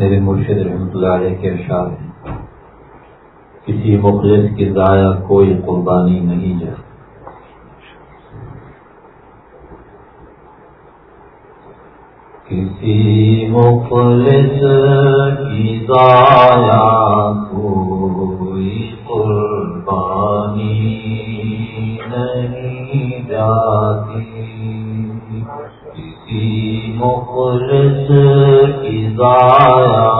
میرے مرشد رحمۃ اللہ علیہ کے ارشاد ہے کسی مخلص کی ضائع کوئی قربانی نہیں جائے کسی مخلص کی ضائع کوئی قربانی نہیں جاتی۔ کسی مخلص ضایا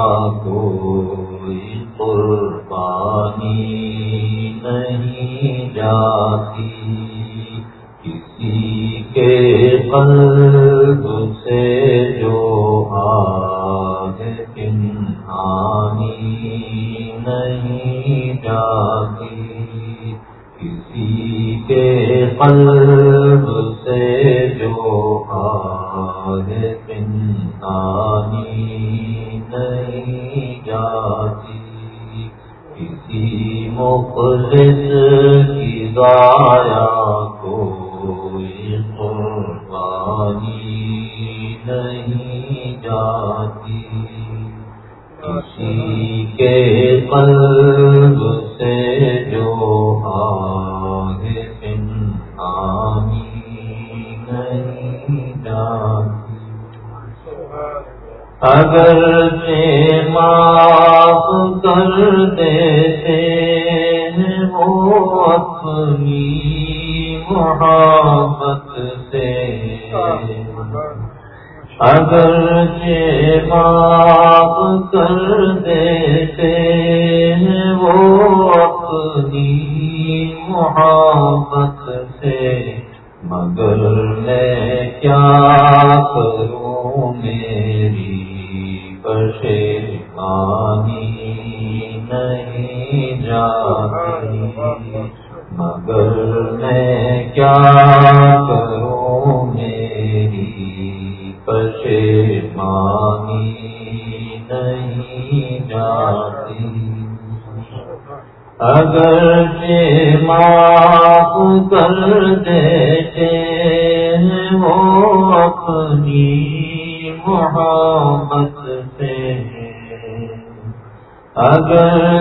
اگر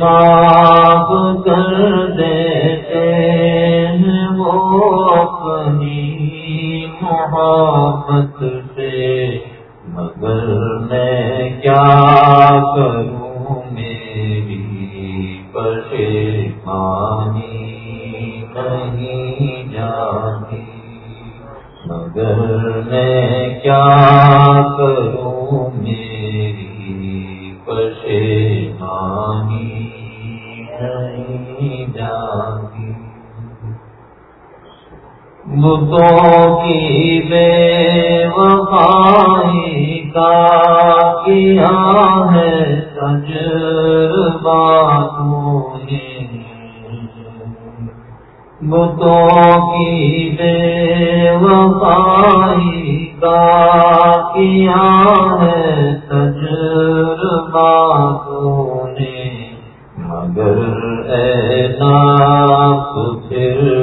معاف کر دیتے ہیں وہ اپنی محبت سے، مگر میں کیا کروں؟ میری پشیمانی نہیں جاتی۔ مگر میں کیا بتوں کی بے وفائی کا کیا ہے تجربہ نے بتوں کی بے وفائی کا کیا ہے تجربہ نے۔ مگر اے ناس پھر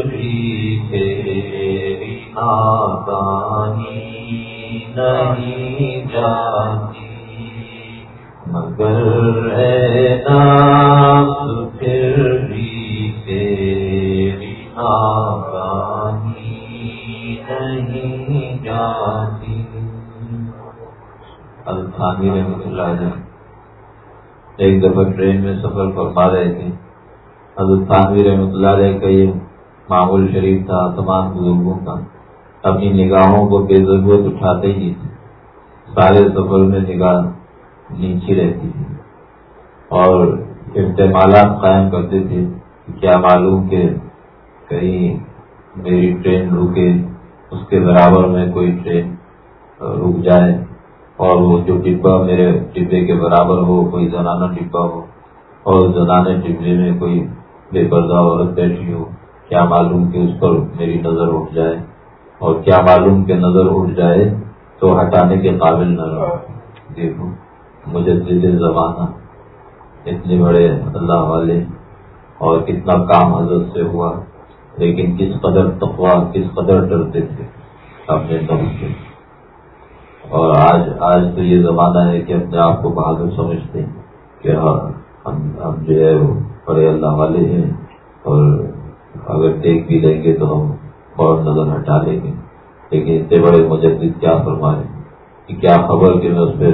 نہیں جاتی۔ الفانی رحمۃ اللہ علیہ۔ ایک دفعہ ٹرین میں سفر فرما رہے تھے۔ حضرت تھانوی رحمۃ اللہ علیہ کا یہ معمول شریف تھا، تمام بزرگوں کا۔ اپنی نگاہوں کو بے ضرورت اٹھاتے ہی تھے۔ سارے سفر میں نگاہ نیچی رہتی تھی۔ اور احتمالات قائم کرتے تھے کیا معلوم کہ کہیں میری ٹرین رکے، اس کے برابر میں کوئی ٹرین رک جائے اور وہ جو ڈبہ میرے ڈبے کے برابر ہو، کوئی زنانہ ڈبہ ہو اور زنانے ڈبے میں کوئی بے پردہ عورت بیٹھی ہو، کیا معلوم کہ اس پر میری نظر اٹھ جائے؟ اور کیا معلوم کہ نظر اٹھ جائے تو ہٹانے کے قابل نہ رہو دیکھو، مجھے دل زمانہ، اتنے بڑے اللہ والے اور کتنا کام حضرت سے ہوا۔ لیکن کس قدر تقوا کس قدر ڈرتے تھے اپنے نفس سے۔ اور آج آج تو یہ زمانہ ہے کہ اپنے آپ کو بہادر سمجھتے ہیں کہ ہاں ہم ہم جو ہے وہ بڑے اللہ والے ہیں اور اگر دیکھ بھی لیں گے تو ہم فوراً نظر ہٹا لیں گے۔ لیکن اتنے بڑے مجدد کیا فرمائے کہ کیا خبر کہ میں اس پہ،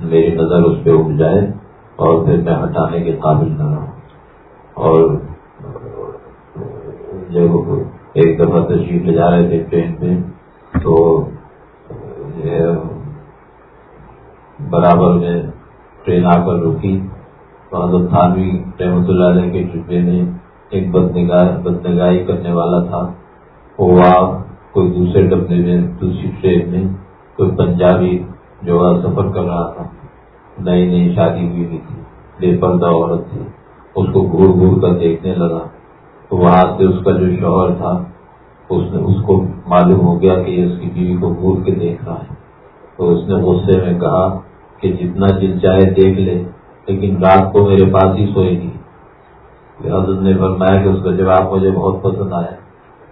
میری نظر اس پہ اٹھ جائے اور پھر میں ہٹانے کے قابل نہ رہوں۔ اور جب ایک دفعہ تشریف لے جا رہے تھے ٹرین پہ، تو برابر میں ٹرین آ کر رکی۔ تو حضرت تھانوی رحمۃ اللہ علیہ کے ڈبے میں ایک بدنگاہی کرنے والا تھا۔ وہ کوئی دوسرے ڈبے میں، دوسری ٹرین میں کوئی پنجابی جو سفر کر رہا تھا۔ نئی نئی شادی ہوئی بھی تھی، بے پردہ عورت تھی۔ اس کو گھور گھور کر دیکھنے لگا۔ تو وہاں سے اس کا جو شوہر تھا، اس نے، اس کو معلوم ہو گیا کہ یہ اس کی بیوی کو گھور کے دیکھ رہا ہے۔ تو اس نے غصے میں کہا کہ جتنا دل چاہے دیکھ لے، لیکن رات کو میرے پاس ہی سوئے گی۔ حضرت نے فرمایا کہ اس کا جواب مجھے بہت پسند آیا۔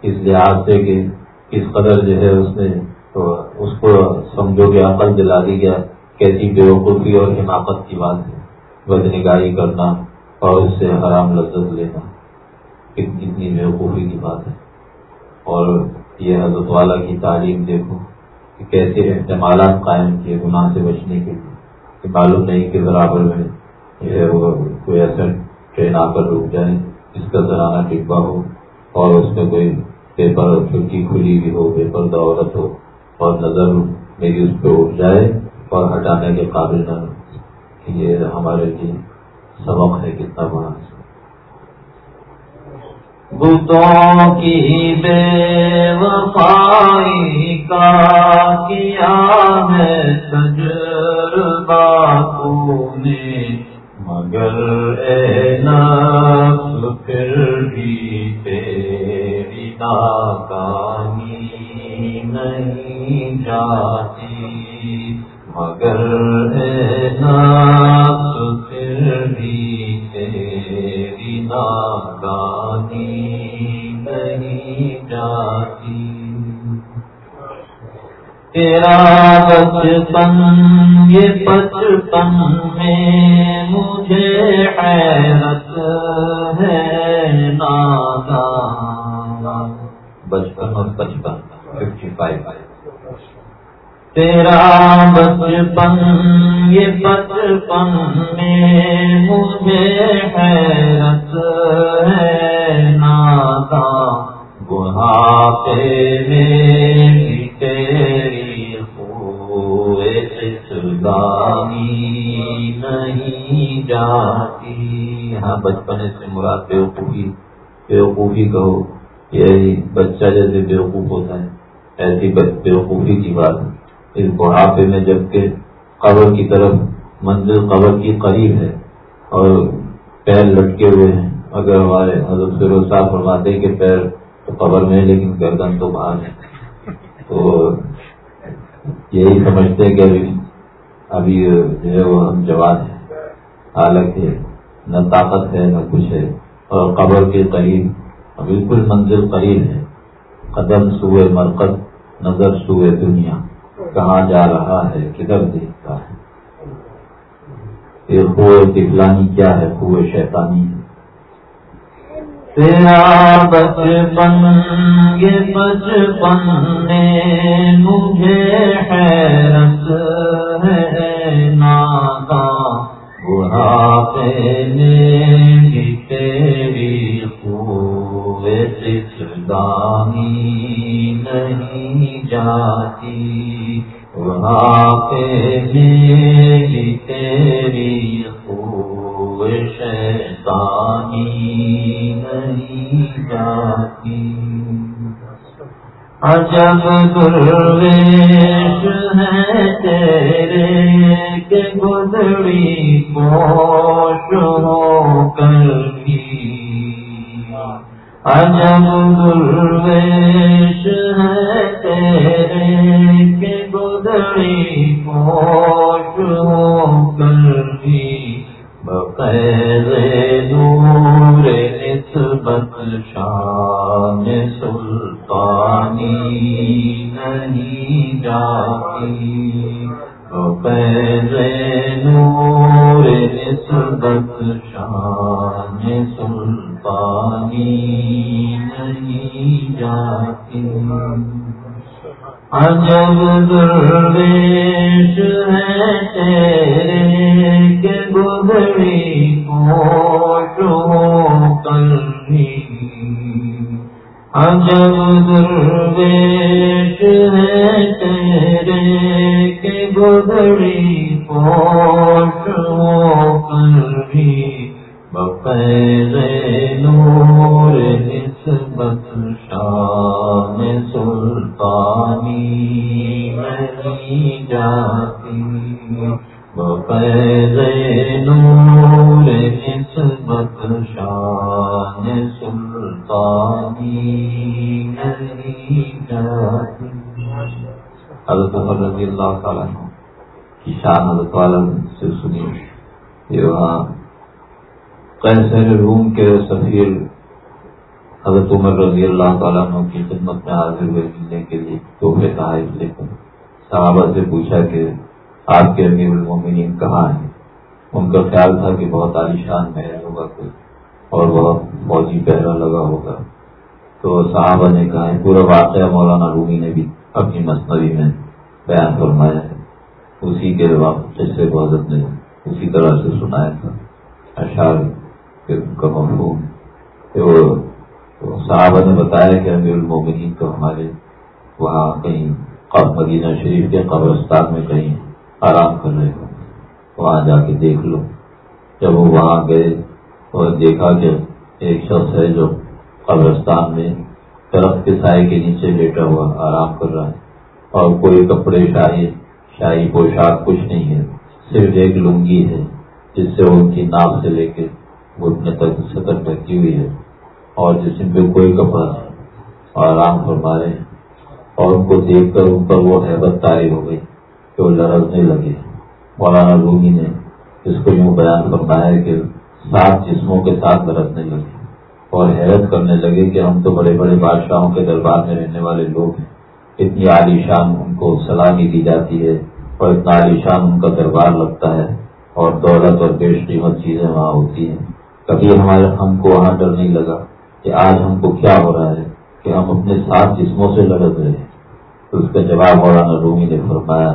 اس لحاظ سے کہ اس قدر جو ہے اس نے، تو اس کو سمجھو کہ عقل دلا دی گیا کیسی بے وقوفی اور حماقت کی بات ہے۔ بد نگاہی کرنا اور اس سے حرام لذت لینا۔ کتنی بے وقوفی کی بات ہے۔ اور یہ حضرت والا کی تعلیم دیکھو کہ کیسے احتمالات قائم کیے گناہ سے بچنے کے لیے کہ معلوم نہیں کہ برابر میں یہ وہ کوئی ایسا ٹرین آ کر رک جائے، اس کا زرانہ ڈبا ہو اور اس میں کوئی پیپر کھڑکی کھلی ہوئی ہو، پیپر دولت ہو اور نظر میری اس پہ اٹھ جائے اور ہٹانے کے قابل نہ یہ ہمارے لیے سبق ہے کتنا بڑا۔ بتوں کی بے وفائی کا کیا ہے تجربہ تو نے؟ مگر اے نفس، پھر بھی تیری ناکامی نہیں جاتی۔ مگر اے نفس، پھر بھی تیری ناکانی نہیں جاتی۔ تیرا بچپن یہ بچپن میں مجھے حیرت ہے نادا بچپن اور بچپن ففٹی فائیو تیرا بچپن یہ بچپن میں مجھے حیرت ہے نادا بڑھاپے میں تیری نہیں جاتی۔ ہاں بچپن سے مراد بیوقوفی بیوقوفی کہو۔ یہی بچہ جیسے بیوقوف ہوتا ہے، ایسی بیوقوفی کی بات۔ اس بڑھاپے میں جبکہ قبر کی طرف منزل قبر کی قریب ہے اور پیر لٹکے ہوئے ہیں۔ اگر ہمارے حضرت فیروز صاحب فرماتے کہ پیر تو قبر میں لیکن گردن تو باہر ہے۔ تو یہی سمجھتے کہ ابھی ابھی جو ہے وہ ہم جوان ہیں۔ حالانکہ نہ طاقت ہے، نہ کچھ ہے۔ اور قبر کے قریب بالکل منزل قریب ہے۔ قدم سوئے مرکز، نظر سوئے دنیا۔ کہاں جا رہا ہے، کدھر دیکھتا ہے؟ پھر کوئے دکھلانی کیا ہے کوئے شیطانی ہے؟ تیرا بچپن یہ بچپن میں مجھے حیرت ہے نادا بڑھاپے میں بھی تیری خوب نہیں جاتی۔ بڑھاپے میں بھی تیری خوب شیطانی نہیں جاتی۔ عجب درویش ہے تیرے کے گزری پوش ہو کر عجب درویش ہے تیرے کے گزری پوش ہو کر بھی بقیر نور اس نسبت شان سلطانی نہیں جاتی۔ پیر نور نسبت شان سلطانی نہیں جاتی۔ عجب درویش ہے تیرے کے گزری کو کوشو کلنی عجب درویش ہے تیرے کے گزری کوشو کلنی بقیر نور نسبت شان سلطانی نہیں جاتی۔ بقیر نور نسبت شان سلطانی حضرت عمر رضی اللہ تعالیٰ کی شان حضرت والا سے سنی۔ یہ وہاں قیصر روم کے سفیر حضرت عمر رضی اللہ تعالیٰ عنہ کی خدمت میں حاضر ہوئے ملنے کے لیے تحفے تحائف لے کر صحابہ سے پوچھا کہ آپ کے امیر المومنین کہاں ہیں؟ ان کا خیال تھا کہ بہت عالیشان محل ہوگا کوئی اور بہت فوجی پہرا لگا ہوگا تو صحابہ نے کہا ہے پورا واقعہ مولانا رومی نے بھی اپنی مصنوعی میں بیان فرمایا ہے۔ اسی کے جیسے بہت نے اسی طرح سے سنایا تھا۔ اشار کا مفہوم۔ صحابہ نے بتایا کہ امیر المومنین تو ہمارے وہاں کہیں مدینہ شریف کے قبرستان میں کہیں آرام کر رہے ہو وہاں جا کے دیکھ لو۔ جب وہ وہاں گئے اور دیکھا کہ ایک شخص ہے جو قبرستان میں درخت کے سائے کے نیچے بیٹھا ہوا آرام کر رہا ہے اور کوئی کپڑے، شاہی شاہی پوشاک کچھ نہیں ہے، صرف ایک لنگی ہے جس سے ان کی ناپ سے لے کے گھٹنے تک سطر ڈھکی ہوئی ہے اور جسم پہ کوئی کپڑا اور آرام فرما رہے اور ان کو دیکھ کر ان پر وہ حیبت تاری ہو گئی کہ وہ لرزنے لگے۔ مولانا رومی نے اس کو یوں بیان فرمایا ہے کہ سات جسموں کے ساتھ لرزنے لگے اور حیرت کرنے لگے کہ ہم تو بڑے بڑے بادشاہوں کے دربار میں رہنے والے لوگ ہیں۔ اتنی عالیشان ان کو سلامی دی جاتی ہے اور اتنا عالیشان ان کا دربار لگتا ہے اور دولت اور بیش قیمت چیزیں وہاں ہوتی ہیں۔ کبھی ہمارے ہم کو وہاں ڈر نہیں لگا کہ آج ہم کو کیا ہو رہا ہے کہ ہم اپنے سات جسموں سے لڑک رہے ہیں۔ تو اس کا جواب مولانا رومی نے فرمایا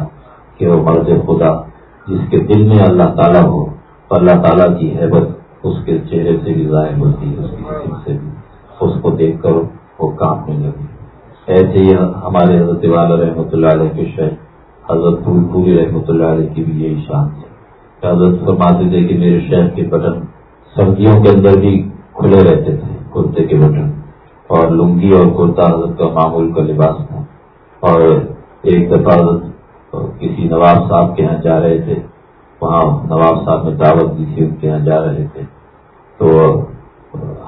کہ وہ مرد خدا، جس کے دل میں اللہ تعالیٰ ہو، اللہ تعالیٰ کی حیبت اس کے چہرے سے بھی ظاہر ہوتی ہے اس کی قسم سے۔ بھی اس کو دیکھ کر وہ کانپنے لگی ایسے ہی ہمارے حضرت والا رحمۃ اللہ علیہ کے شہر حضرت پھول پوری رحمۃ اللہ علیہ کی بھی یہی شان ہے حضرت فرماتے تھے کہ میرے شہر کے بٹن سردیوں کے اندر بھی کھلے رہتے تھے، کرتے کے بٹن۔ اور لنگی اور کرتا حضرت کا معمول کا لباس تھا۔ اور ایک دفعہ حضرت کسی نواب صاحب کے یہاں جا رہے تھے۔ وہاں نواب صاحب نے دعوت دی تھی، ان کے یہاں جا رہے تھے۔ تو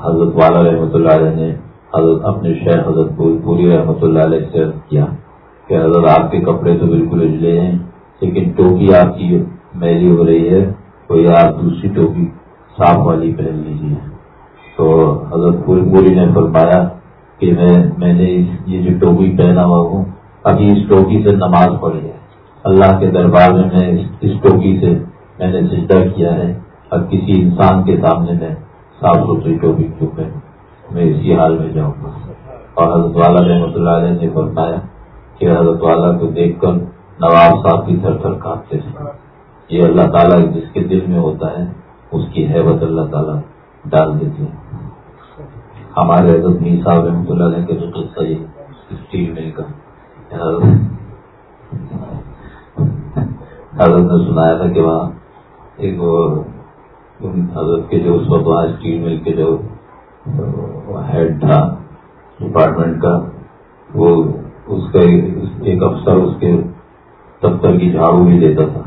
حضرت والا رحمۃ اللہ علیہ نے حضرت اپنے شہر حضرت پوری رحمۃ اللہ علیہ سے کیا کہ حضرت آپ کے کپڑے تو بالکل اجلے ہیں، لیکن ٹوپی آپ کی میری ہو رہی ہے، کوئی آپ دوسری ٹوپی صاف والی پہن لیجیے تو حضرت پوری پوری نے فرمایا کہ میں میں نے یہ جو ٹوپی پہنا ہوا ہوں، ابھی اس ٹوپی سے نماز پڑھی ہے اللہ کے دربار میں میں اس ٹوپی سے میں نے سجدہ کیا ہے۔ اب کسی انسان کے سامنے میں صاف ستھری ٹوپی کیوں پہن میں اسی حال میں جاؤں گا۔ اور حضرت والا رحمۃ اللہ علیہ نے فرمایا کہ حضرت والا کو دیکھ کر نواب صاحب بھی تھر تھر کاٹتے تھے۔ یہ اللہ تعالیٰ جس کے دل میں ہوتا ہے، اس کی حیبت اللہ تعالیٰ ڈال دیتے ہیں ہمارے حضرت میر صاحب رحمۃ اللہ علیہ کے جو قصہ یہ اسٹیل مل کا۔ حضرت نے سنایا تھا کہ وہاں ایک حضرت کے جو اس وقت وہاں اسٹیل مل کے جو ہیڈ تھا ڈپارٹمنٹ کا، وہ اس کا ایک افسر اس کے دفتر کی جھاڑو بھی دیتا تھا۔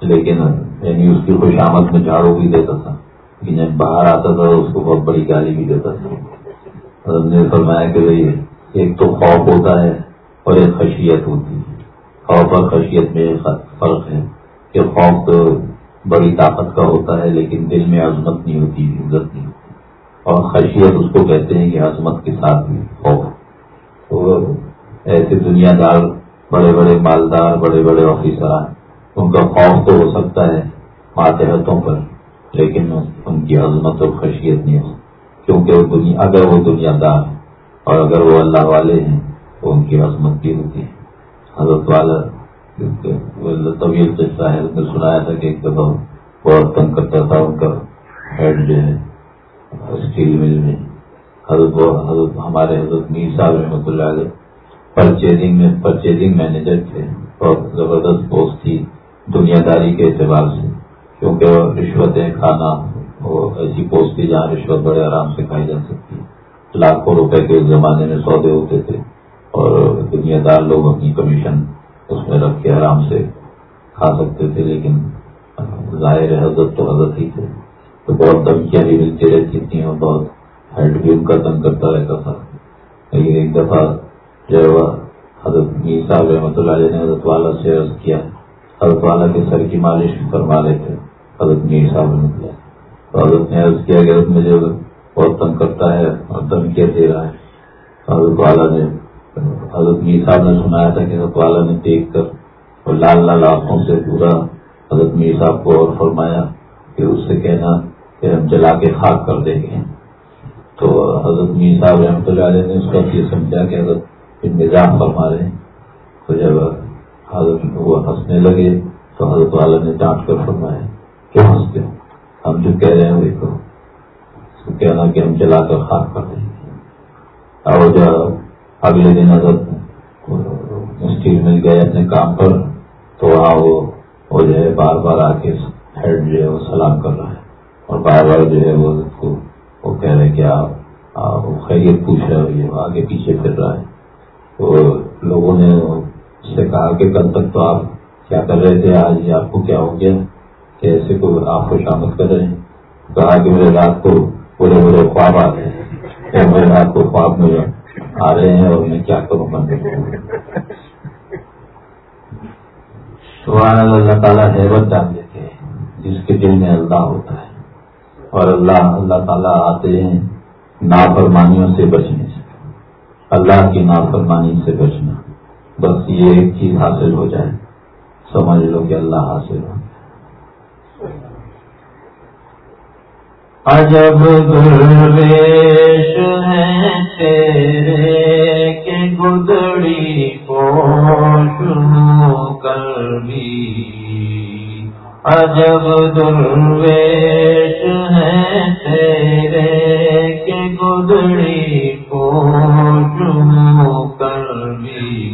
لیکن یعنی اس کی خوش آمد میں جھاڑو بھی دیتا تھا۔ جب باہر آتا تھا، اس کو بہت بڑی گالی بھی دیتا تھا۔ نے فرمایا کہ بھائی، ایک تو خوف ہوتا ہے اور ایک خشیت ہوتی ہے۔ خوف اور خشیت میں فرق ہے کہ خوف تو بڑی طاقت کا ہوتا ہے، لیکن دل میں عظمت نہیں ہوتی، عزت نہیں ہوتی۔ اور خشیت اس کو کہتے ہیں کہ عظمت کے ساتھ بھی خوف۔ تو ایسے دنیا دار بڑے بڑے مالدار، بڑے بڑے آفیسر ان کا خوف تو ہو سکتا ہے ماتحتوں پر، لیکن ان کی عظمت اور خشیت نہیں ہو۔ کیونکہ وہ دنیا، اگر وہ دنیا دار اور اگر وہ اللہ والے ہیں، تو ان کی عظمت بھی ہوتی ہے۔ حضرت والا طویل قصہ ہے نے سنایا تھا کہ ایک دفعہ بہت تنگ کرتا تھا ان کا ہیڈ جو ہے اسٹیل مل میں حضرت حضرت ہمارے حضرت میر صاحب رحمۃ اللہ علیہ پرچیزنگ میں پرچیزنگ مینیجر تھے بہت زبردست پوسٹ تھی دنیا داری کے اعتبار سے، کیونکہ رشوتیں، کھانا، وہ ایسی پوسٹ تھی جہاں رشوت بڑے آرام سے کھائی جا سکتی لاکھوں روپے کے زمانے میں سودے ہوتے تھے اور دنیا دار لوگ اپنی کمیشن اس میں رکھ کے آرام سے کھا سکتے تھے، لیکن ظاہر حضرت تو حضرت ہی تھے۔ تو بہت دھمکیاں بھی ملتی رہتی تھیں اور بہت ہیڈ بھی ان کا تنگ کرتا رہتا تھا۔ لیکن ایک دفعہ جو حضرت میر صاحب رحمۃ اللہ علیہ نے حضرت والا سے عرض کیا، حضرت والا کے سر کی مالش فرما رہے تھے حضرت میر صاحب رحمۃ اللہ۔ تو حضرت نے عرض کیا کہ حضرت مجھے بہت تنگ کرتا ہے اور دھمکیاں دے رہا ہے۔ حضرت والا نے حضرت میر صاحب نے سنایا تھا کہ حضرت والا نے دیکھ کر اور لال لال آنکھوں سے پورا حضرت میر صاحب کو اور فرمایا کہ اس سے کہنا کہ ہم جلا کے خاک کر دیں گے۔ تو حضرت میر صاحب رحمۃ اللہ علیہ نے اس کا یہ سمجھا کہ حضرت مزاج فرما رہے ہیں۔ تو جب حضرت وہ ہنسنے لگے تو حضرت والا نے ڈانٹ کر فرمایا کیوں ہنستے ہو ہم جو کہہ رہے ہیں دیکھو کہنا کہ ہم جلا کر خاک کر دیں گے۔ اور جب اگلے دن اگر مشکل مل گئے اپنے کام پر، تو وہاں وہ جو ہے بار بار آ کے ہیڈ جو ہے وہ سلام کر رہا ہے۔ اور بار بار جو ہے وہ وہ کہہ رہے کہ آپ خیریت پوچھ رہے ہو یہ آگے پیچھے پھر رہا ہے۔ تو لوگوں نے اس سے کہا کہ کل تک تو آپ کیا کر رہے تھے؟ آج آپ کو کیا ہو گیا؟ کہ ایسے کو آپ کو شامت کر رہے ہیں؟ کہا کہ میرے رات کو برے برے خواب آ رہے ہیں میرے رات کو خواب میں آ رہے ہیں اور میں کیا کروں گا سبحان اللہ تعالیٰ حیبت جان دیتے ہیں، جس کے دل میں اللہ ہوتا ہے۔ اور اللہ اللہ تعالیٰ آتے ہیں نافرمانیوں سے بچنے سے۔ اللہ کی نافرمانی سے بچنا۔ بس یہ ایک چیز حاصل ہو جائے۔ سمجھ لو کہ اللہ حاصل ہو۔ عجب درویش ہے تیرے کے گدڑی پوش کر بھی عجب درویش ہے تیرے کے گدڑی پوش کر بھی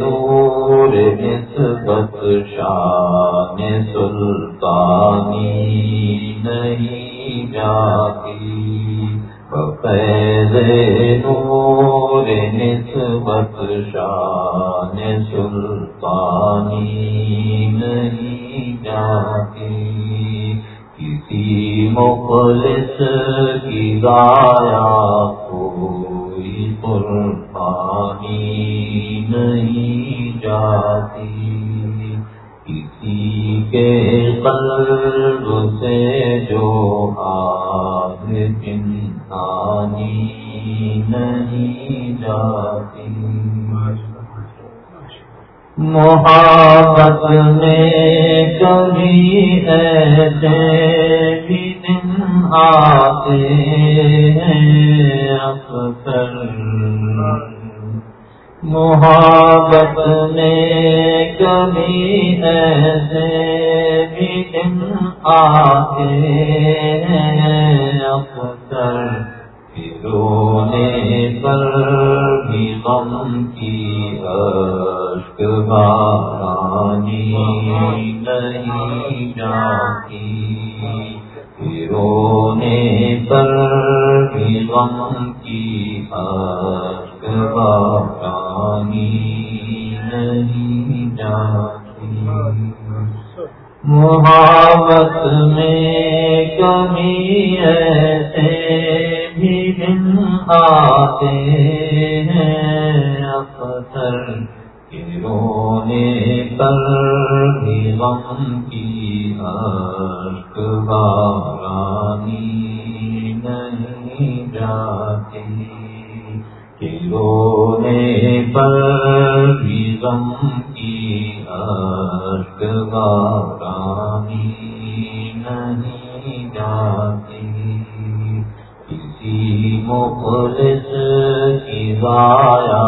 نور نسبت شان سلطانی نہیں جاتی۔ بقید نور نسبت شان سلطانی نہیں جاتی۔ کسی مخلص کی گایا قربانی نہیں جاتی کسی کے قلب سے جو آگ انسانی نہیں جاتی محبت میں کبھی ایسے بھی آتے ہیں اکثر محبت میں کبھی ایسے بھی دن آتے ہیں اکثر رونے پر بھی غم کی اشک بارانی نہیں جاتی۔ رونے پر بھی غم کی اشک بارانی نہیں جاتی۔ محبت میں کمی ایسے بھی دن آتے ہیں۔ اکثر رونے پر بھی غم کی آج رانی نہیں جاتی کہ پر بھی غم کی ارک نہیں جاتی کسی مخلص کی ضائع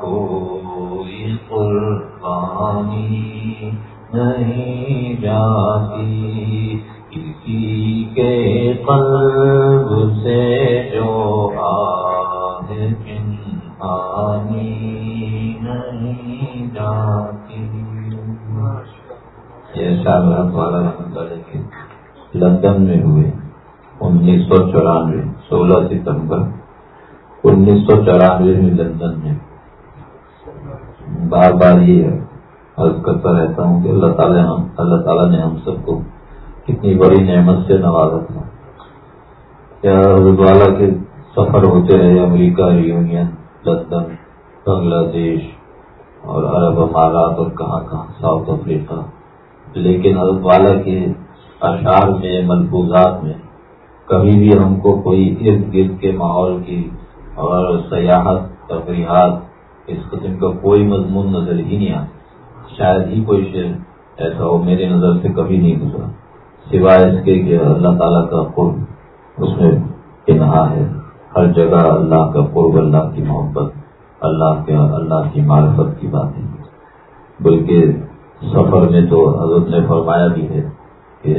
کوئی قربانی نہیں جاتی لندن میں ہوئے، انیس سو چورانوے، سولہ ستمبر، انیس سو چورانوے میں لندن میں بار بار یہ عرض کرتا رہتا ہوں کہ اللہ تعالیٰ ہم، اللہ تعالیٰ نے ہم سب کو کتنی بڑی نعمت سے نوازا۔ تھا کیا حضرت والا کے سفر ہوتے رہے، امریکہ، یونین، لندن، بنگلہ دیش اور عرب امارات اور کہاں کہاں، ساؤتھ افریقہ۔ لیکن حضرت والا کے اشعار میں، ملفوظات میں، کبھی بھی ہم کو کوئی ارد گرد کے ماحول کی اور سیاحت، تفریحات، اس قسم کا کوئی مضمون نظر ہی نہیں آتا۔ شاید ہی کوئی شعر ایسا ہو میری نظر سے کبھی نہیں گزرا۔ سوائے اس کے کہ اللہ تعالیٰ کا قرب اس میں انہا ہے۔ ہر جگہ اللہ کا قرب، اللہ کی محبت، اللہ کے، اللہ کی معرفت کی بات بلکہ سفر میں تو حضرت نے فرمایا بھی ہے ہو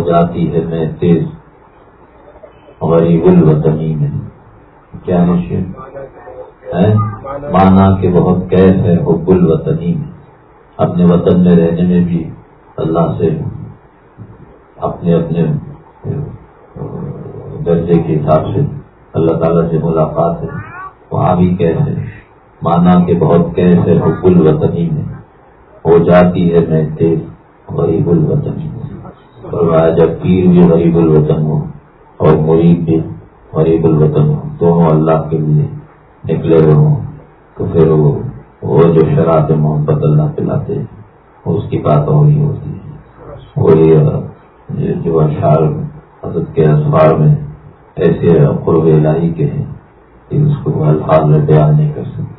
جاتی ہے میں تیز، غریب الوطنی میں۔ کیا ہے مانا کہ بہت قید ہے حب الوطنی میں۔ اپنے وطن میں رہنے میں بھی اللہ سے اپنے اپنے درجے کے حساب سے۔ اللہ تعالیٰ سے ملاقات ہے۔ وہاں بھی کیسے مانا کہ بہت کیسے حب الوطنی میں ہو جاتی ہے میں تیز، غریب الوطنی میں فرمایا، جب پیر بھی غریب الوطن ہو اور مرید بھی غریب الوطن ہو، دونوں اللہ کے لیے نکلے ہوئے ہوں، تو پھر وہ جو شراب محبت اللہ پلاتے اس کی بات اور ہی ہوتی ہے۔ وہی جو اشعار حضرت کے اخبار میں ایسے قرب الہی کے ہیں کہ اس کو الفاظ میں بیان نہیں کر سکتے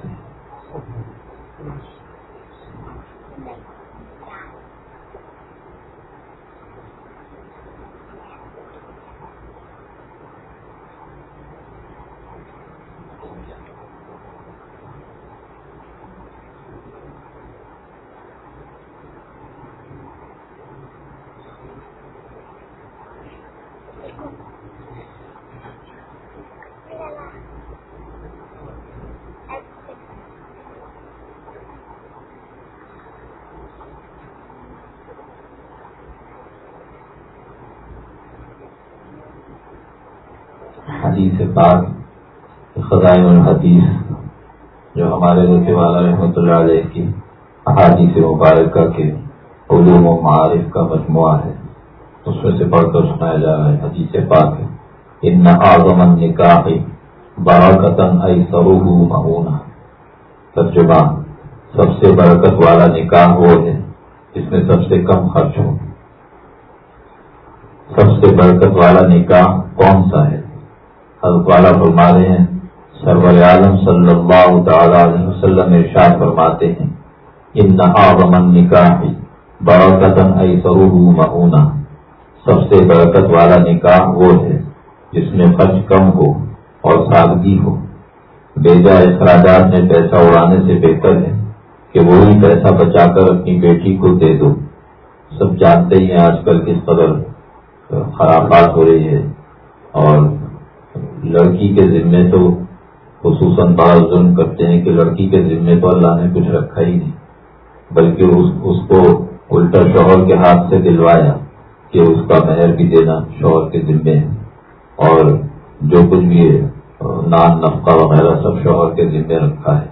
حدیث پاک، خزائن الحدیث، جو ہمارے رکھے والا رحمۃ اللہ علیہ کی احادیث مبارکہ کے علوم و معارف کا مجموعہ ہے۔ اس میں سے پڑھ کر سنایا جا رہا ہے، حدیث پاک ہے۔ ان اعظم نکاح برکتن ای سروح مہونا ترجمہ، سب سے برکت والا نکاح وہ ہے جس میں سب سے کم خرچ ہو۔ سب سے برکت والا نکاح کون سا ہے؟ والا فرما رہے ہیں۔ سرور عالم صلی اللہ تعالی علیہ وسلم ارشاد فرماتے ہیں، ان من نکاح برکتن مہونا۔ سب سے برکت والا نکاح وہ ہے جس میں خرچ کم ہو اور سادگی ہو۔ بیجا اخراجات میں پیسہ اڑانے سے بہتر ہے کہ وہی پیسہ بچا کر اپنی بیٹی کو دے دو۔ سب جانتے ہی ہیں آج کل کس قدر خرابات ہو رہی ہے اور لڑکی کے ذمے تو خصوصاً بڑا ظلم کرتے ہیں کہ لڑکی کے ذمے تو اللہ نے کچھ رکھا ہی نہیں، بلکہ اس اس کو الٹا شوہر کے ہاتھ سے دلوایا کہ اس کا مہر بھی دینا شوہر کے ذمے ہے۔ اور جو کچھ بھی نان نفقہ وغیرہ سب شوہر کے ذمے رکھا ہے۔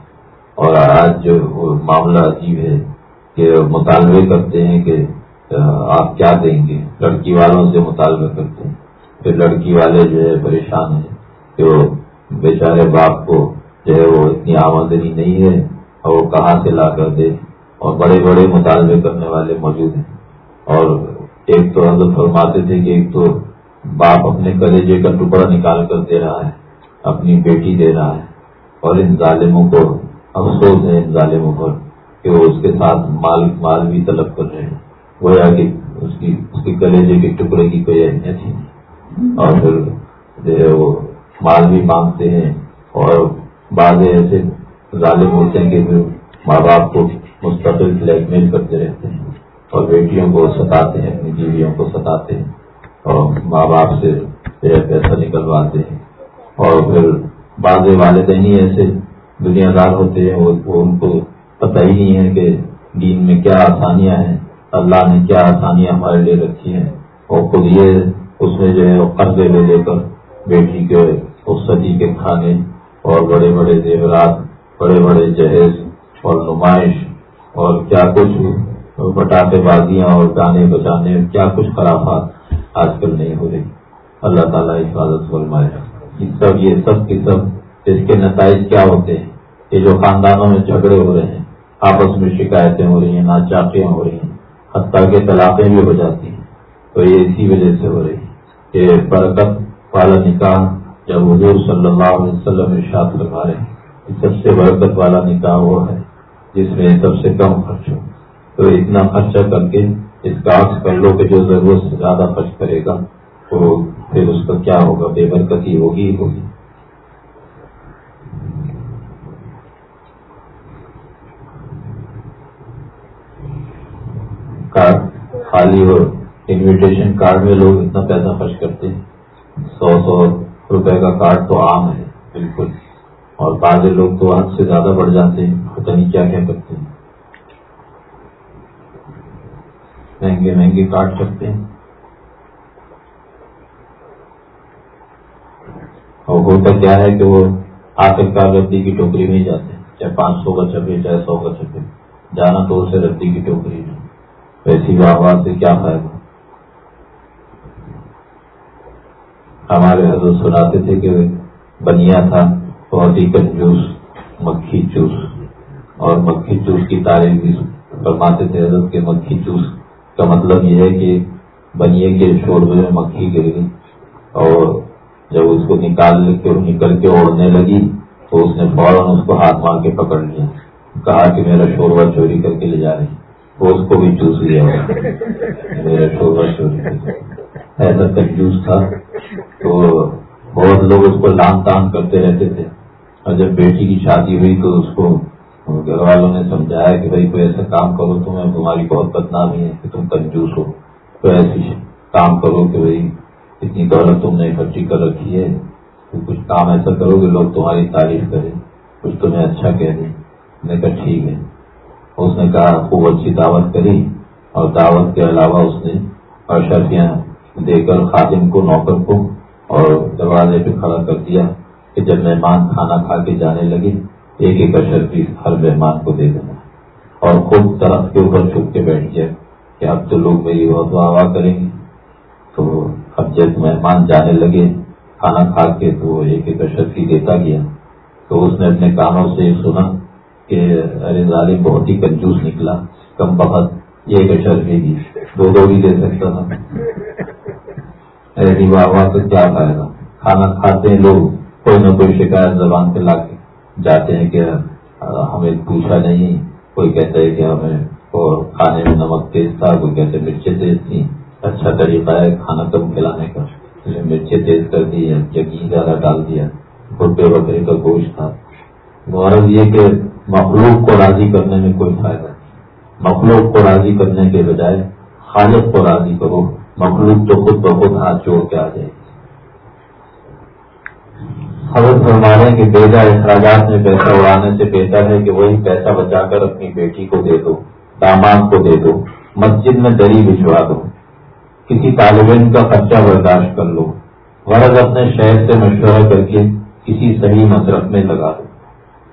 اور آج جو معاملہ عجیب ہے کہ مطالبے کرتے ہیں کہ آپ کیا دیں گے؟ لڑکی والوں سے مطالبہ کرتے ہیں۔ پھر لڑکی والے جو ہے پریشان ہیں۔ کہ وہ بیچارے باپ کو جو ہے وہ اتنی آمدنی نہیں ہے اور وہ کہاں سے لا کر دے اور بڑے بڑے مطالبے کرنے والے موجود ہیں۔ اور ایک تو حضرت فرماتے تھے کہ ایک تو باپ اپنے کلیجے کا ٹکڑا نکال کر دے رہا ہے، اپنی بیٹی دے رہا ہے۔ اور ان ظالموں کو افسوس ہے، ان ظالموں پر، کہ وہ اس کے ساتھ مال مال بھی طلب کر رہے ہیں۔ گویا کہ اس کی، اس کے کلیجے کے ٹکڑے کی کوئی اہمیت ہی نہیں۔ اور پھر جو ہے وہ مال بھی مانگتے ہیں اور بعض ایسے ظالم ہوتے ہیں کہ پھر ماں باپ کو مستقل بلیک میل کرتے رہتے ہیں اور بیٹیوں کو ستاتے ہیں، اپنی بیویوں کو ستاتے ہیں اور ماں باپ سے پیسہ نکلواتے ہیں۔ اور پھر بعض والدین ہی ایسے دنیا دار ہوتے ہیں، وہ ان کو پتہ ہی نہیں ہے کہ دین میں کیا آسانیاں ہیں، اللہ نے کیا آسانیاں ہمارے لیے رکھی ہیں۔ اور خود یہ اس میں جو ہے قرضے لے لے کر بیٹی کے رخصتی کے کھانے اور بڑے بڑے زیورات، بڑے بڑے جہیز اور نمائش اور کیا کچھ بٹاتے بازیاں اور گانے بجانے، کیا کچھ خرافات آج کل نہیں ہو رہی۔ اللہ تعالیٰ حفاظت فرمائے۔ یہ سب یہ سب کی سب اس کے نتائج کیا ہوتے ہیں؟ یہ جو خاندانوں میں جھگڑے ہو رہے ہیں، آپس میں شکایتیں ہو رہی ہیں ناچاقیاں ہو رہی ہیں، حتیٰ کے طلاقیں بھی ہو جاتی ہیں۔ تو یہ اسی وجہ سے ہو رہی ہے کہ برکت والا نکاح جب حضور صلی اللہ علیہ وسلم ارشاد لگا رہے ہیں سب سے برکت والا نکاح وہ ہے جس میں سب سے کم خرچ ہو، تو اتنا خرچہ کر کے اس کا عکس کر لو کہ جو ضرورت سے زیادہ خرچ کرے گا، تو پھر اس کا کیا ہوگا؟ بے برکتی ہوگی، ہی ہوگی۔ خالی ہو انویٹیشن کارڈ میں لوگ اتنا پیسہ خرچ کرتے ہیں سو سو روپے کا کارڈ تو عام ہے، بالکل۔ اور بعض لوگ تو حد سے زیادہ بڑھ جاتے ہیں، پتہ نہیں کیا کیا کرتے ہیں۔ مہنگے مہنگے کارڈ کرتے ہیں۔ اور ہوتا کیا ہے کہ وہ آخر کار ردی کی ٹوکری میں ہی جاتے ہیں، چاہے پانچ سو کا چھپے، چاہے سو کا چھپے۔ جانا تو اسے ردی کی ٹوکری میں۔ ویسی آواز سے کیا فائدہ؟ ہمارے حضرت سناتے تھے کہ بنیا تھا بہت ہی کنجوس، مکھی چوس۔ اور مکھی چوس کی تعریف بھی فرماتے تھے حضرت کے مکھی چوس کا مطلب یہ ہے کہ بنیے کے شوربے میں مکھی گر گئی اور جب اس کو نکال کے نکل کے اوڑھنے لگی تو اس نے فوراً اس کو ہاتھ مار کے پکڑ لیا۔ کہا کہ میرا شوربہ چوری کر کے لے جا رہی اس کو بھی چوس لیا۔ میرا شوربہ چوری ایسا کنجوس تھا، تو بہت لوگ اس کو لان تان کرتے رہتے تھے۔ اور جب بیٹی کی شادی ہوئی تو اس کو گھر والوں نے سمجھایا کہ بھائی کوئی ایسا کام کرو تمہیں تمہاری بہت بدنامی ہے کہ تم کنجوس ہو۔ کوئی ایسی کام کرو کہ بھائی اتنی دولت تم نے اکٹھی کر رکھی ہے، تو کچھ کام ایسا کرو کہ لوگ تمہاری تعریف کریں، کچھ تمہیں اچھا کہہ دیں۔ میں کہا، ٹھیک ہے۔ اس نے کہا، خوب اچھی دعوت کری اور دعوت کے علاوہ اس نے اشرفیاں دے کر خادم کو نوکر کو اور دروازے پہ کھڑا کر دیا کہ جب مہمان کھانا کھا کے جانے لگے، ایک ایک اشرفی ہر مہمان کو دے دینا۔ اور خود طرف کے اوپر چھپ کے بیٹھ گیا کہ اب تو لوگ میری بہت واہ کریں گے۔ تو اب جب مہمان جانے لگے، کھانا کھا کے تو ایک ایک اشرفی دیتا گیا۔ تو اس نے اپنے کانوں سے سنا کہ ارے ظالم، بہت ہی کنجوس نکلا، کم بہت یہ کشر بھی دی دو دو بھی دے سکتا تھا۔ ارے واہ واہ، تو کیا فائدہ کھانا کھاتے ہیں لوگ، کوئی نہ کوئی شکایت زبان پہ لا کے جاتے ہیں کہ ہمیں پوچھا نہیں۔ کوئی کہتا ہے کہ ہمیں اور کھانے میں نمک تیز تھا، کوئی کہتے مرچیں تیز تھیں۔ اچھا طریقہ ہے کھانا کم کھلانے کا۔ مرچیں تیز کر دی یا گھی زیادہ ڈال دیا۔ گھٹے بکرے کا گوشت تھا۔ غرض یہ کہ مخلوق کو راضی کرنے میں کوئی فائدہ نہیں۔ مخلوق کو راضی کرنے کے بجائے خالق کو راضی کرو۔ مخلوق تو خود بخود ہاتھ جوڑ کے آ جائے گی۔ حضرت فرما رہے ہیں کہ بیجا اخراجات میں پیسہ اڑانے سے بہتر ہے کہ وہی پیسہ بچا کر اپنی بیٹی کو دے دو، داماد کو دے دو، مسجد میں دری بھجوا دو، کسی طالب علم کا خرچہ برداشت کر لو، غرض اپنے شہر سے مشورہ کر کے کسی صحیح مصرف میں لگا دو۔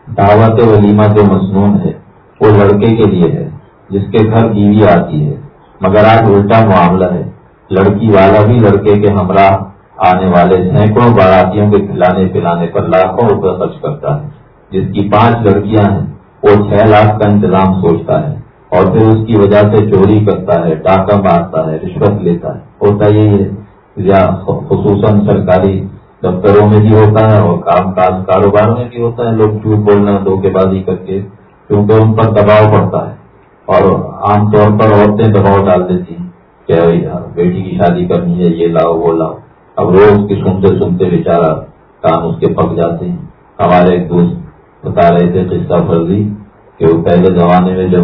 دعوت ولیمہ جو مصنون ہے، وہ لڑکے کے لیے ہے، جس کے گھر بیوی آتی ہے، مگر آج الٹا معاملہ ہے۔ لڑکی والا بھی لڑکے کے ہمراہ آنے والے سینکڑوں باراتیوں کے کھلانے پلانے پر لاکھوں روپے خرچ کرتا ہے۔ جس کی پانچ لڑکیاں ہیں، وہ چھ لاکھ کا انتظام سوچتا ہے اور پھر اس کی وجہ سے چوری کرتا ہے، ڈاکہ مارتا ہے، رشوت لیتا ہے۔ ہوتا یہی ہے۔ خصوصاً سرکاری دفتروں میں بھی ہوتا ہے اور کام کاج کاروبار میں بھی ہوتا ہے۔ لوگ جھوٹ بولنا، دھوکے بازی کر کے، کیونکہ ان پر دباؤ پڑتا ہے اور عام طور پر عورتیں دباؤ ڈال دیتی ہیں۔ کہ ہاں, بیٹی کی شادی کرنی ہے، یہ لاؤ، وہ لاؤ. اب روز کی سنتے سنتے بیچارہ کام اس کے پک جاتے ہیں۔ ہمارے ایک دوست بتا رہے تھے قصہ فرضی کہ وہ پہلے زمانے میں جب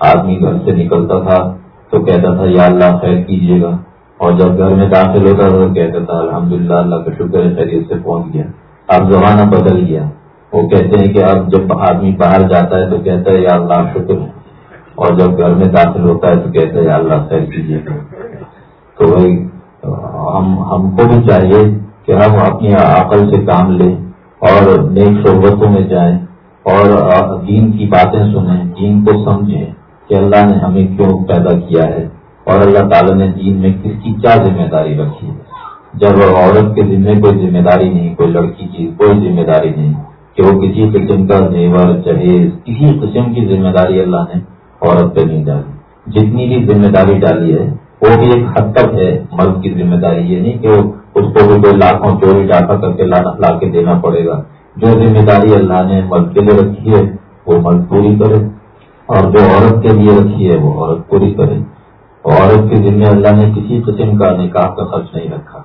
آدمی گھر سے نکلتا تھا تو کہتا تھا، یا اللہ خیر کیجیے گا. اور جب گھر میں داخل ہوتا تھا تو کہتا تھا الحمد للہ اللہ کا شکر ہے، خیریت سے پہنچ گیا۔ اب زمانہ بدل گیا۔ وہ کہتے ہیں کہ اب جب آدمی باہر جاتا ہے تو کہتا ہے، یا اللہ، شکر ہے۔ اور جب گھر میں داخل ہوتا ہے تو کہتا ہے اللہ خیر کیجیے۔ تو وہی، ہم ہم کو بھی چاہیے کہ ہم اپنی عقل سے کام لیں اور نیک صحبتوں میں جائیں اور دین کی باتیں سنیں، دین کو سمجھیں کہ اللہ نے ہمیں کیوں پیدا کیا ہے اور اللہ تعالیٰ نے دین میں کس کی کیا ذمہ داری رکھی ہے۔ جب عورت کے ذمہ کوئی ذمہ داری نہیں، کوئی لڑکی کی کوئی ذمہ داری نہیں کہ وہ کسی قسم کا زیور، جہیز، کسی قسم کی ذمہ داری اللہ نے عورت پہ نہیں ڈالی جتنی بھی ذمہ داری ڈالی ہے، وہ بھی ایک حد تک ہے مرد کی ذمہ داری یہ نہیں کہ اس کو بھی کوئی لاکھوں چوری ڈاکہ کر کے لا کے دینا پڑے گا۔ جو ذمہ داری اللہ نے مرد کے لیے رکھی ہے، وہ مرد پوری کرے۔ اور جو عورت کے لیے رکھی ہے، وہ عورت پوری کرے۔ عورت کے ذمہ اللہ نے کسی قسم کا نکاح کا خرچ نہیں رکھا،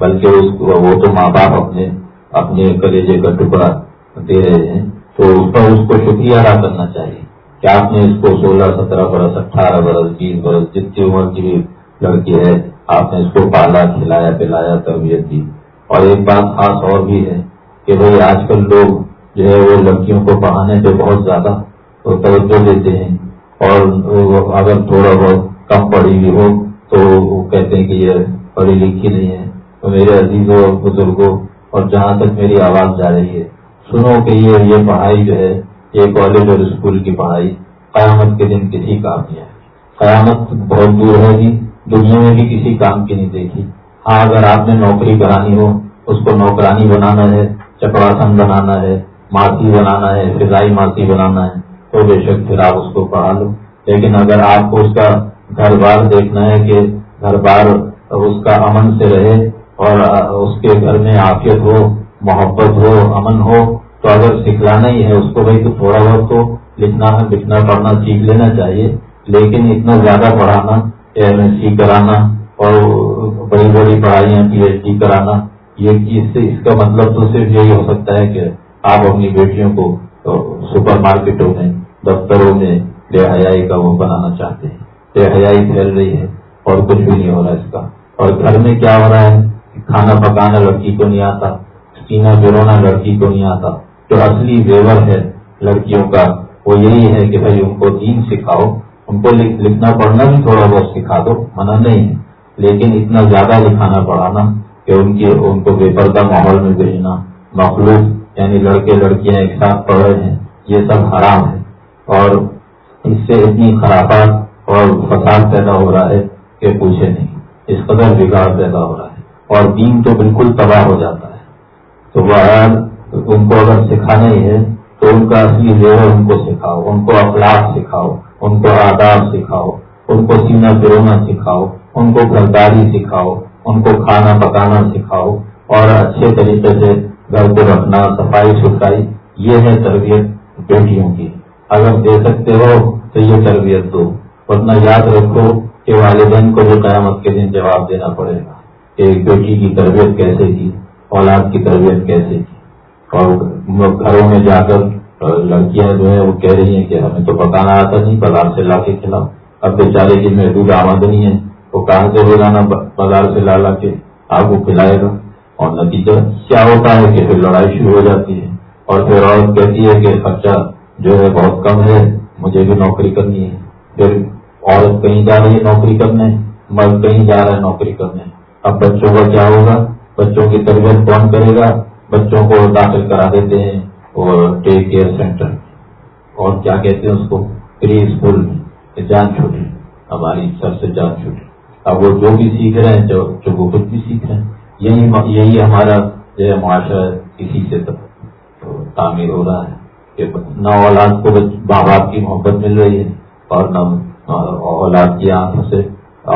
بلکہ اس وہ تو ماں باپ اپنے اپنے کلیجے کا ٹکڑا دے رہے ہیں۔ تو اس پر اس کو شکریہ ادا کرنا چاہیے۔ کہ آپ نے اس کو سولہ، سترہ برس، اٹھارہ برس، بیس برس، جتنی عمر کی بھی لڑکی ہے، آپ نے اس کو پالا، کھلایا، پلایا، تربیت دی۔ اور ایک بات خاص اور بھی ہے کہ بھائی آج کل لوگ جو ہے وہ لڑکیوں کو پڑھانے پہ بہت زیادہ توجہ دیتے ہیں۔ اور اگر تھوڑا بہت کم پڑھی ہوئی ہو تو وہ کہتے ہیں کہ یہ پڑھی لکھی نہیں ہے۔ تو میرے عزیزوں بزرگوں، اور جہاں تک میری آواز جا رہی ہے، سنو کہ یہ یہ پڑھائی جو ہے یہ کالج اور اسکول کی پڑھائی قیامت کے دن کسی کام نہیں ہے قیامت بہت دور ہے جی دنیا میں بھی کسی کام کی نہیں دیکھی۔ ہاں اگر آپ نے نوکری کرانی ہو، اس کو نوکرانی بنانا ہے چکراسن بنانا ہے، ماسی بنانا ہے، فضائی ماسی بنانا ہے، تو بے شک پھر آپ اس کو پڑھا لو۔ لیکن اگر آپ کو اس کا گھر بار دیکھنا ہے کہ گھر بار اس کا امن سے رہے اور اس کے گھر میں آفیت ہو، محبت ہو، امن ہو تو اگر سکھلانا ہی ہے، اس کو بھائی تو تھوڑا بہت تو لکھنا لکھنا، پڑھنا سیکھ لینا چاہیے، لیکن اتنا زیادہ پڑھانا ایم ایس سی کرانا اور بڑی بڑی پڑھائیاں، پی ایچ ڈی کرانا، یہ اس سے اس کا مطلب تو صرف یہی ہو سکتا ہے کہ آپ اپنی بیٹیوں کو سپر مارکیٹوں میں، دفتروں میں بے حیائی کا وہ بنانا چاہتے ہیں۔ بے حیائی پھیل رہی ہے اور کچھ بھی نہیں ہو رہا اس کا۔ اور گھر میں کیا ہو رہا ہے؟ کھانا پکانا، لڑکی کو نہیں آتا، سینا برونا لڑکی کو نہیں آتا۔ جو اصلی زیور ہے لڑکیوں کا۔ وہ یہی ہے کہ بھائی ان کو دین سکھاؤ۔ ان کو لکھنا پڑھنا بھی تھوڑا بہت سکھا دو، منع نہیں۔ ہے لیکن اتنا زیادہ لکھانا پڑھانا کہ ان کی ان کو بے پردہ ماحول میں بھیجنا۔ مخلوق یعنی لڑکے لڑکیاں ایک ساتھ پڑھ رہے ہیں، یہ سب حرام ہے۔ اور اس سے اتنی خرابات اور فساد پیدا ہو رہا ہے کہ پوچھے نہیں۔ اس قدر بگاڑ پیدا ہو رہا ہے۔ اور دین تو بالکل تباہ ہو جاتا ہے۔ تو بہرحال وہ ان کو اگر سکھانا ہی ہے تو ان کا اصلی زیور ان کو سکھاؤ، ان کو اخلاق سکھاؤ، ان کو آداب سکھاؤ، ان کو سینا پرونا سکھاؤ، ان کو گھرداری سکھاؤ، ان کو کھانا پکانا سکھاؤ اور اچھے طریقے سے گھر کو رکھنا، صفائی ستھرائی، یہ ہے تربیت بیٹیوں کی۔ اگر دے سکتے ہو تو یہ تربیت دو۔ اتنا یاد رکھو کہ والدین کو بھی قیامت کے دن جواب دینا پڑے گا کہ ایک بیٹی کی تربیت کیسے کی اولاد کی تربیت کیسے کی اور گھروں میں جا کر لڑکیاں جو ہیں وہ کہہ رہی ہیں کہ ہمیں تو پکانا آتا نہیں بازار سے لا کے کھلاؤ اب بیچارے کی محدود آمدنی ہے۔ وہ کہاں سے روزانہ بازار سے لا لا کے؟ آپ کو کھلائے گا۔ اور نتیجہ کیا ہوتا ہے کہ پھر لڑائی شروع ہو جاتی ہے۔ اور پھر عورت کہتی ہے کہ خرچہ جو ہے بہت کم ہے، مجھے بھی نوکری کرنی ہے۔ پھر عورت کہیں جا رہی ہے نوکری کرنے؟ مرد کہیں جا رہا ہے نوکری کرنے۔ اب بچوں کا کیا ہوگا؟ بچوں کی تربیت کون کرے گا؟ بچوں کو داخل کرا دیتے ہیں اور ٹیک کیئر سینٹر اور کیا کہتے ہیں اس کو؟ پری اسکول میں۔ جان چھوٹی ہماری سر سے جان چھوٹی اب وہ جو بھی سیکھ رہے ہیں، جو وہ خود بھی سیکھ رہے ہیں، یہی یہی ہمارا جو ہے معاشرہ اسی سے تعمیر ہو رہا ہے کہ نہ اولاد کو ماں باپ کی محبت مل رہی ہے اور نہ اولاد کی آنکھوں سے،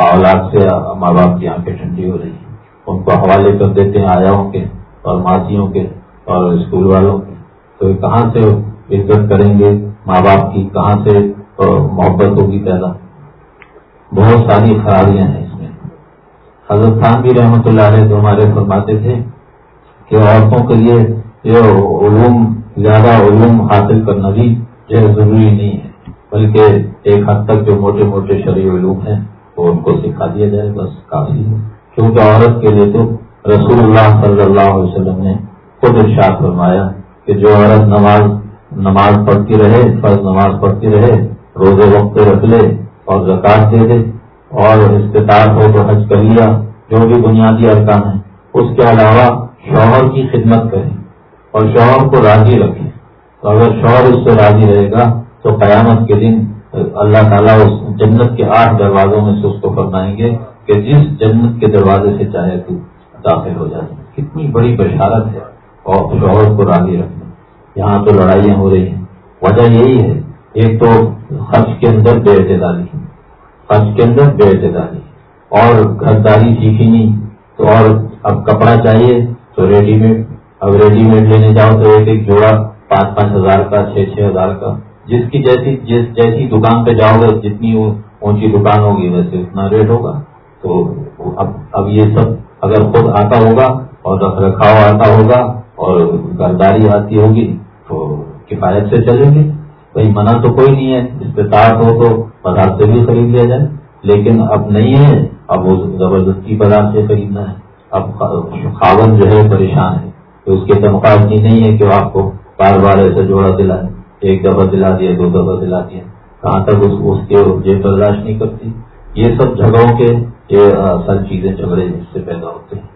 اولاد سے ماں باپ کی آنکھیں ٹھنڈی ہو رہی ہیں۔ ان کو حوالے کر دیتے ہیں آیا ہوں کے اور ماسیوں کے اور اسکول والوں کے۔ تو کہاں سے عزت کریں گے؟ ماں باپ کی کہاں سے محبت ہوگی پیدا؟ بہت ساری خرابیاں ہیں اس میں۔ حضرت خان بھی رحمۃ اللہ علیہ جو ہمارے فرماتے تھے کہ عورتوں کے لیے یہ علوم، زیادہ علوم حاصل کرنا بھی جو ضروری نہیں ہے، بلکہ ایک حد تک جو موٹے موٹے شرعی علوم ہیں وہ ان کو سکھا دیا جائے، بس کافی ہے۔ کیونکہ عورت کے لیے تو رسول اللہ صلی اللہ علیہ وسلم نے خود ارشاد فرمایا کہ جو عورت نماز نماز پڑھتی رہے، فرض نماز پڑھتی رہے، روزے وقت رکھ لے اور زکات دے دے اور استطاعت ہو تو حج کر لیا، جو بھی بنیادی ارکان ہے اس کے علاوہ شوہر کی خدمت کرے اور شوہر کو راضی رکھے تو اگر شوہر اس سے راضی رہے گا تو قیامت کے دن اللہ تعالیٰ اس جنت کے آٹھ دروازوں میں سے اس کو فرمائیں گے کہ جس جنت کے دروازے سے چاہے تو داخل ہو جائے کتنی بڑی بشارت ہے۔ اور شوہر کو راضی رکھنا۔ یہاں تو لڑائیاں ہو رہی ہیں۔ وجہ یہی ہے۔ ایک تو خرچ کے اندر بے اعتدالی۔ خرچ کے اندر بے اعتدالی۔ اور گھرداری سیکھی نہیں۔ تو اور اب کپڑا چاہیے تو ریڈی میڈ اب ریڈی میڈ لینے جاؤ تو ایک ایک جوڑا پانچ پانچ ہزار کا، چھ چھ ہزار کا۔ جس کی جیسی، جس جیسی دکان پہ جاؤ گے، جتنی اونچی دکان ہوگی، ویسے اتنا ریٹ ہوگا۔ تو اب اب یہ سب اگر خود آتا ہوگا اور رکھ رکھاؤ آتا ہوگا اور گرداری آتی ہوگی تو کفایت سے چلیں گے۔ بھائی منع تو کوئی نہیں ہے استطاعت ہو تو بازار سے بھی خرید لیا جائے۔ لیکن اب نہیں ہے، اب وہ زبردستی بازار سے خریدنا ہے۔ اب خاون جو ہے پریشان ہے۔ تو اس کی تنخواہ اتنی نہیں ہے کہ وہ آپ کو بار بار ایسا جوڑا دلائے ایک دفعہ دلا دیا، دو دفعہ دلا دیا۔ کہاں تک اس اس کے جیب برداشت نہیں کرتی؟ یہ سب جگہوں کے یہ اصل چیزیں جھگڑے جس سے پیدا ہوتے ہیں۔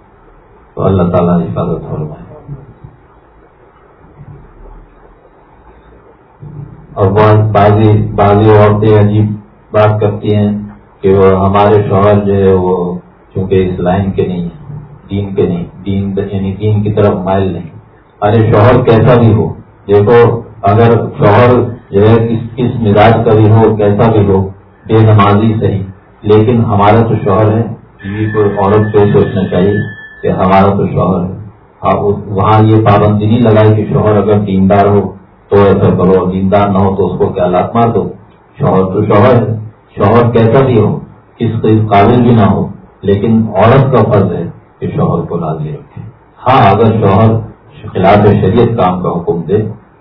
تو اللہ تعالیٰ حفاظت فرمائے اور بعضی بعضی عورتیں عجیب بات کرتی ہیں کہ وہ ہمارے شوہر جو ہے وہ چونکہ اس لائن کے نہیں ہیں دین کے نہیں، دین یعنی دین کی طرف مائل نہیں۔ ارے شوہر کیسا بھی ہو، دیکھو، اگر شوہر جو ہے کس کس مزاج کا بھی ہو، کیسا بھی ہو، بے نمازی صحیح۔ لیکن ہمارا تو شوہر ہے، یہ کوئی عورت کو سوچنا چاہیے کہ ہمارا تو شوہر ہے۔ ہاں، وہاں یہ پابندی نہیں لگائی کہ شوہر اگر دیندار ہو تو ایسا کرو دیندار نہ ہو تو اس کو کیا لات مار دو۔ شوہر تو شوہر ہے۔ شوہر کیسا بھی ہو کس قابل بھی نہ ہو، لیکن عورت کا فرض ہے کہ شوہر کو راضی رکھے ہاں اگر شوہر خلاف شریعت کام کا حکم دے،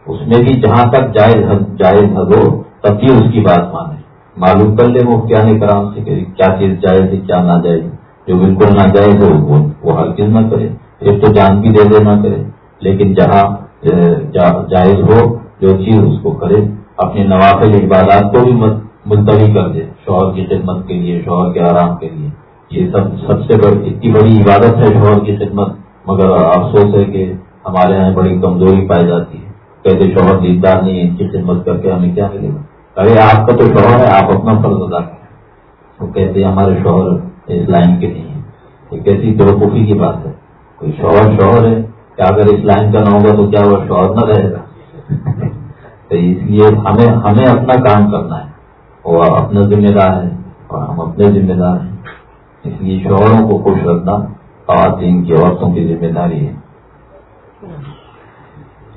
اس میں بھی جہاں تک جائز جائز حد ہو، تب بھی اس کی بات مانے۔ معلوم کر لے وہ کیا نہیں کرا سے کیا چیز جائز ہے، کیا نہ جائز جو بالکل نہ جائز ہو، وہ ہر چیز نہ کرے۔ ایک تو جان بھی دے دے نہ کرے۔ لیکن جہاں جائز ہو، جو چیز اس کو کرے، اپنے نوافل عبادات کو بھی ملتوی کر دے۔ شوہر کی خدمت کے لیے، شوہر کے آرام کے لیے۔ یہ سب سب سے بڑی، اتنی بڑی عبادت ہے شوہر کی خدمت۔ مگر افسوس ہے کہ ہمارے یہاں بڑی کمزوری پائی جاتی ہے۔ کہتے شوہر دیدار نہیں، ان کی خدمت کر کے ہمیں کیا ملے گا؟ ارے، آپ کا تو شوہر ہے، آپ اپنا فرض ادا کریں۔ وہ کہتے ہیں، ہمارے شوہر اس لائن کے نہیں ہے یہ کیسی بےوقوفی کی بات ہے۔ کوئی شوہر شوہر ہے کہ اگر اس لائن کا نہ ہوگا تو کیا وہ شوہر نہ رہے گا؟ تو اس لیے ہمیں ہمیں اپنا کام کرنا ہے۔ وہ اپنا ذمہ دار ہے اور ہم اپنے ذمہ دار ہیں۔ اس لیے شوہروں کو خوش رکھنا خواتین کی عورتوں کی ذمہ داری ہے۔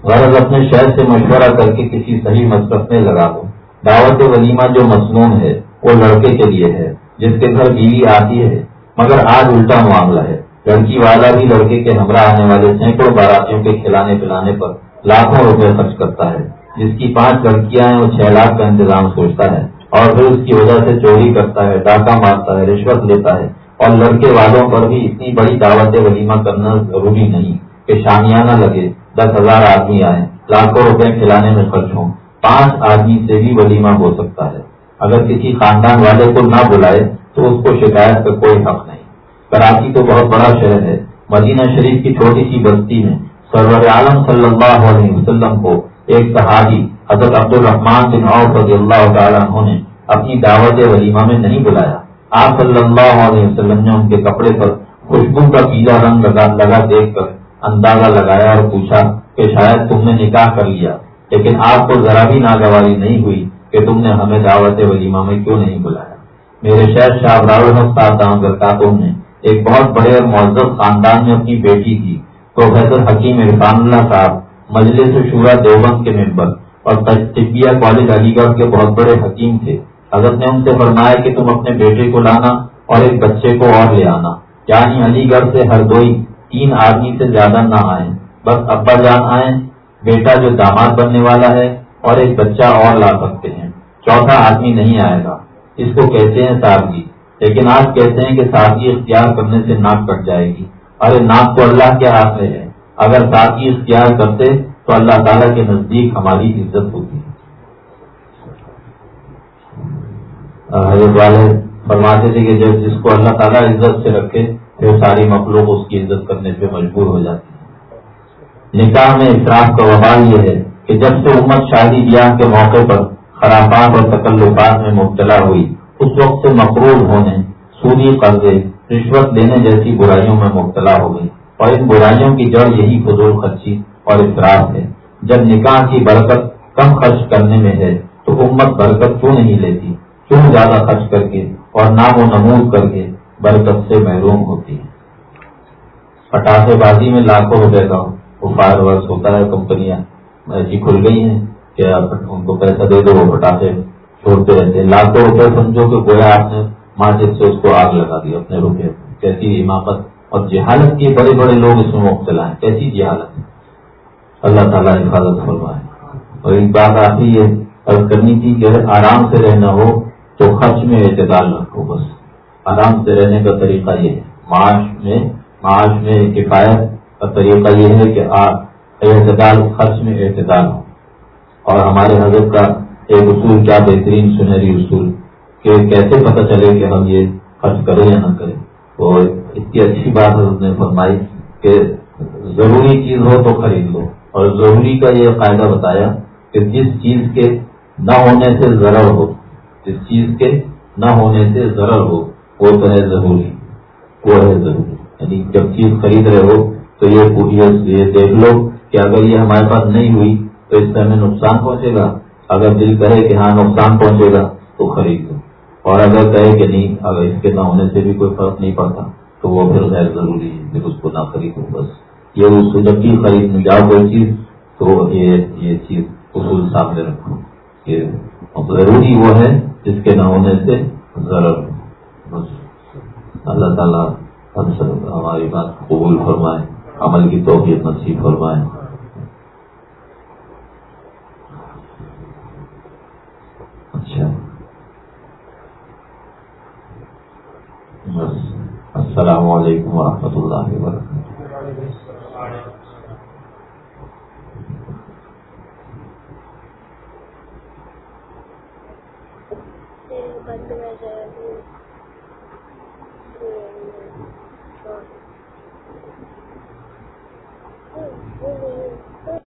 غرض اپنے شہر سے مشورہ کر کے کسی صحیح مصرف میں لگا دو۔ دعوت ولیمہ جو مصنون ہے، وہ لڑکے کے لیے ہے، جس کے گھر بیوی آتی ہے، مگر آج الٹا معاملہ ہے۔ لڑکی والا بھی لڑکے کے ہمراہ آنے والے سینکڑوں باراتیوں کے کھلانے پلانے پر لاکھوں روپے خرچ کرتا ہے، جس کی پانچ لڑکیاں ہیں، وہ چھ لاکھ کا انتظام سوچتا ہے اور پھر اس کی وجہ سے چوری کرتا ہے، ڈاکہ مارتا ہے، رشوت لیتا ہے۔ اور لڑکے والوں پر بھی اتنی بڑی دعوت ولیمہ کرنا ضروری نہیں کہ شامیانہ لگے، دس ہزار آدمی آئے لاکھوں روپے کھلانے میں خرچ ہوں۔ پانچ آدمی سے بھی ولیمہ ہو سکتا ہے۔ اگر کسی خاندان والے کو نہ بلائے تو اس کو شکایت کا کوئی حق نہیں۔ کراچی تو بہت بڑا شہر ہے۔ مدینہ شریف کی چھوٹی سی بستی میں سرور عالم صلی اللہ علیہ وسلم کو ایک صحابی حضرت عبد الرحمان بن عوف رضی اللہ تعالیٰ نے اپنی دعوت ولیمہ میں نہیں بلایا۔ آپ صلی اللہ علیہ وسلم نے ان کے کپڑے پر خوشبو کا پیلا رنگ لگا لگا دیکھ کر اندازہ لگایا اور پوچھا کہ شاید تم نے نکاح کر لیا۔ لیکن آپ کو ذرا بھی ناگواری نہیں ہوئی کہ تم نے ہمیں دعوت ولیمہ میں کیوں نہیں بلایا۔ میرے شہر شاہ راول صاحب نے ایک بہت بڑے اور معذب خاندان میں اپنی بیٹی تھی، پروفیسر حکیم عرفان اللہ صاحب، مجلس شورا دیوبند کے ممبر اور طبیہ کالج علی گڑھ کے بہت بڑے حکیم تھے۔ حضرت نے ان سے فرمایا کہ تم اپنے بیٹے کو لانا اور ایک بچے کو اور لے آنا۔ یعنی علی گڑھ سے ہر دوئی تین آدمی سے زیادہ نہ آئیں۔ بس ابا جان آئیں بیٹا جو داماد بننے والا ہے اور ایک بچہ اور لا سکتے ہیں۔ چوتھا آدمی نہیں آئے گا۔ اس کو کہتے ہیں سادگی۔ لیکن آج کہتے ہیں کہ سادگی اختیار کرنے سے ناک کٹ جائے گی۔ ارے ناک تو اللہ کے ہاتھ میں ہے۔ اگر سادگی اختیار کرتے تو اللہ تعالیٰ کے نزدیک ہماری عزت ہوتی۔ ہے حضرت والے فرماتے تھے کہ جب جس کو اللہ تعالیٰ عزت سے رکھے، پھر ساری مخلوق اس کی عزت کرنے پہ مجبور ہو جاتی۔ ہے نکاح میں اطراف کا وبال یہ ہے کہ جب سے امت شادی بیاہ کے موقع پر خرابات اور تکلفات میں مبتلا ہوئی، اس وقت سے مقروض ہونے، سودی قرضے، رشوت لینے جیسی برائیوں میں مبتلا ہو گئی۔ اور ان برائیوں کی جڑ یہی فضول خرچی اور اطراف ہے۔ جب نکاح کی برکت کم خرچ کرنے میں ہے، تو امت برکت کیوں نہیں لیتی؟ کیوں زیادہ خرچ کر کے اور نام و نمود کر کے برکت سے محروم ہوتی ہے؟ پٹاخے بازی میں لاکھوں روپے کا وہ فائر ورکس ہوتا ہے کمپنیاں ایسی کھل گئی ہیں کہ ان کو پیسہ دے دو، وہ پٹاخے چھوڑتے رہتے لاکھوں روپے سمجھو کہ گویا آپ نے مارکیٹ سے اس کو آگ لگا دی اپنے روپے۔ کیسی حماقت اور جہالت کے بڑے بڑے لوگ اس میں مبتلا ہیں۔ کیسی جہالت؟ ہے اللہ تعالیٰ حفاظت فرمائے۔ اور ایک بات آتی ہے عرض کرنی تھی کہ آرام سے رہنا ہو تو خرچ میں اعتدال رکھو بس۔ آرام سے رہنے کا طریقہ یہ ہے۔ معاش میں معاش میں کفایت کا طریقہ یہ ہے کہ آپ اعتدال خرچ میں اعتدال ہو اور ہمارے حضرت کا ایک اصول، کیا بہترین سنہری اصول کہ کیسے پتہ چلے کہ ہم یہ خرچ کریں یا نہ کریں۔ تو اتنی اچھی بات حضرت نے فرمائی کہ ضروری چیز ہو تو خرید لو۔ اور ضروری کا یہ فائدہ بتایا کہ جس چیز کے نہ ہونے سے ضرر ہو، جس چیز کے نہ ہونے سے ضرر ہو، وہ تو ہے ضروری۔ وہ ہے ضروری۔ یعنی جب چیز خرید رہے ہو تو یہ دیکھ لو کہ اگر یہ ہمارے پاس نہیں ہوئی تو اس سے ہمیں نقصان پہنچے گا۔ اگر دل کہے کہ ہاں نقصان پہنچے گا تو خرید لو۔ اور اگر کہے کہ نہیں، اگر اس کے نہ ہونے سے بھی کوئی فرق نہیں پڑتا، تو وہ پھر غیر ضروری ہے پھر اس کو نہ خریدو بس۔ یہ اس جب بھی خرید جاؤ کوئی چیز تو یہ چیز اصول سامنے رکھو کہ ضروری وہ ہے جس کے نہ ہونے سے ضرور بس۔ اللہ تعالیٰ ہم سب ہماری بات قبول فرمائے۔ عمل کی توفیق نصیب فرمائے اچھا۔ السلام علیکم ورحمۃ اللہ وبرکاتہ۔ ہے